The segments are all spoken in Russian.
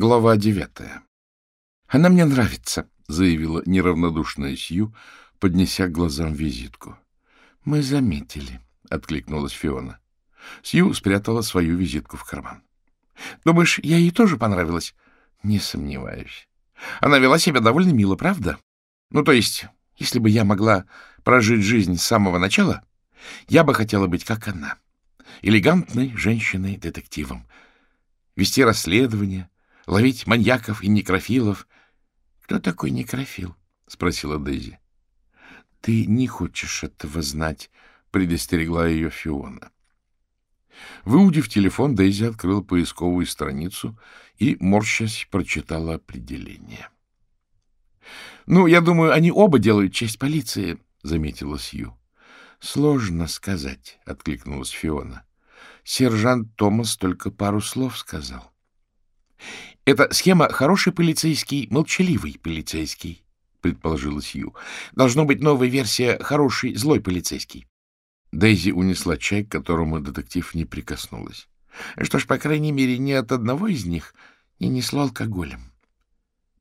Глава девятая. «Она мне нравится», — заявила неравнодушная Сью, поднеся к глазам визитку. «Мы заметили», — откликнулась Фиона. Сью спрятала свою визитку в карман. «Думаешь, я ей тоже понравилась?» «Не сомневаюсь. Она вела себя довольно мило, правда? Ну, то есть, если бы я могла прожить жизнь с самого начала, я бы хотела быть как она, элегантной женщиной-детективом, вести расследование, ловить маньяков и некрофилов. — Кто такой некрофил? — спросила Дейзи. — Ты не хочешь этого знать, — предостерегла ее Фиона. Выудив телефон, Дейзи открыла поисковую страницу и, морщась, прочитала определение. — Ну, я думаю, они оба делают честь полиции, — заметила Сью. — Сложно сказать, — откликнулась Фиона. Сержант Томас только пару слов сказал. Эта схема «хороший полицейский, молчаливый полицейский», — предположила Сью. Должно быть новая версия «хороший, злой полицейский». Дейзи унесла чай, к которому детектив не прикоснулась. Что ж, по крайней мере, ни от одного из них не несло алкоголем.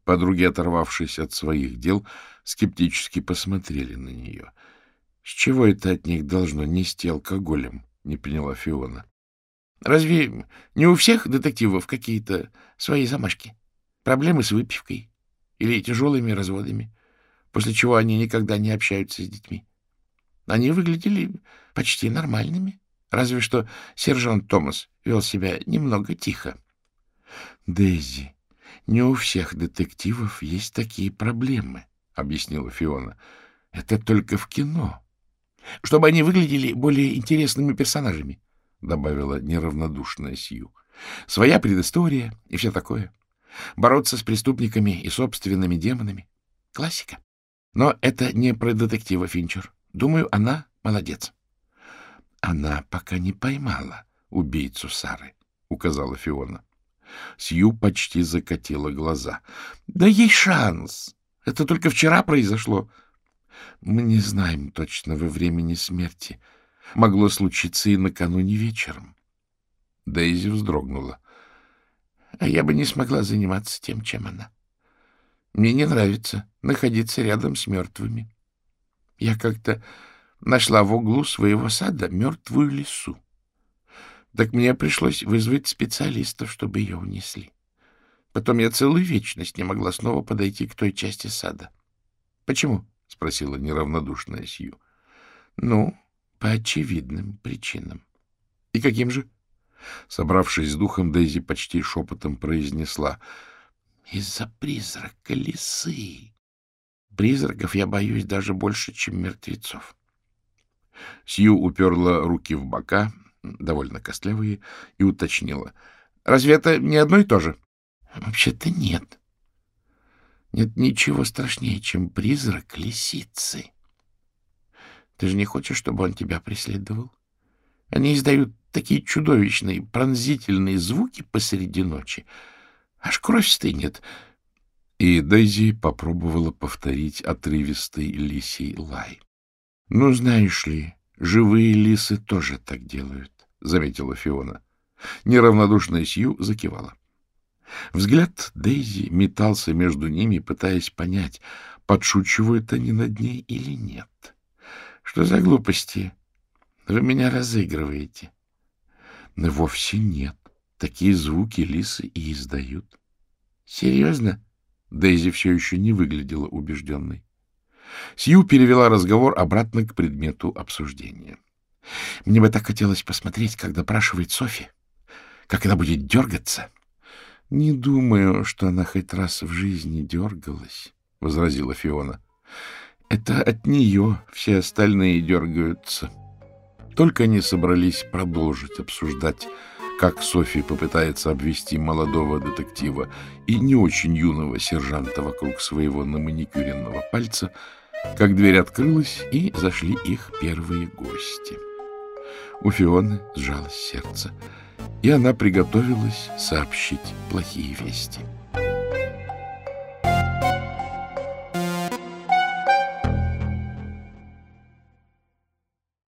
Подруги, оторвавшись от своих дел, скептически посмотрели на нее. — С чего это от них должно нести алкоголем? — не поняла Фиона. Разве не у всех детективов какие-то свои замашки? Проблемы с выпивкой или тяжелыми разводами, после чего они никогда не общаются с детьми? Они выглядели почти нормальными, разве что сержант Томас вел себя немного тихо. — Дейзи, не у всех детективов есть такие проблемы, — объяснила Фиона. — Это только в кино. Чтобы они выглядели более интересными персонажами. — добавила неравнодушная Сью. — Своя предыстория и все такое. Бороться с преступниками и собственными демонами. Классика. Но это не про детектива Финчер. Думаю, она молодец. — Она пока не поймала убийцу Сары, — указала Фиона. Сью почти закатила глаза. — Да ей шанс. Это только вчера произошло. — Мы не знаем точного времени смерти, — могло случиться и накануне вечером. Дейзи вздрогнула. — А я бы не смогла заниматься тем, чем она. Мне не нравится находиться рядом с мертвыми. Я как-то нашла в углу своего сада мертвую лису. Так мне пришлось вызвать специалистов, чтобы ее унесли. Потом я целую вечность не могла снова подойти к той части сада. — Почему? — спросила неравнодушная Сью. — Ну, по очевидным причинам. — И каким же? Собравшись с духом, Дейзи почти шепотом произнесла. — Из-за призрака лисы. Призраков я боюсь даже больше, чем мертвецов. Сью уперла руки в бока, довольно костлявые, и уточнила. — Разве это не одно и то же? — Вообще-то нет. Нет ничего страшнее, чем призрак лисицы. — ты же не хочешь, чтобы он тебя преследовал? Они издают такие чудовищные, пронзительные звуки посреди ночи. Аж кровь стынет. И Дейзи попробовала повторить отрывистый лисий лай. — Ну, знаешь ли, живые лисы тоже так делают, — заметила Фиона. Неравнодушная Сью закивала. Взгляд Дейзи метался между ними, пытаясь понять, подшучивают они над ней или нет. — что за глупости? Вы меня разыгрываете. Но вовсе нет. Такие звуки лисы и издают. Серьезно? Дейзи все еще не выглядела убежденной. Сью перевела разговор обратно к предмету обсуждения. Мне бы так хотелось посмотреть, как допрашивает Софи. Как она будет дергаться. — Не думаю, что она хоть раз в жизни дергалась, — возразила Фиона. Это от нее все остальные дергаются. Только они собрались продолжить обсуждать, как Софи попытается обвести молодого детектива и не очень юного сержанта вокруг своего наманикюренного пальца, как дверь открылась, и зашли их первые гости. У Фионы сжалось сердце, и она приготовилась сообщить плохие вести. —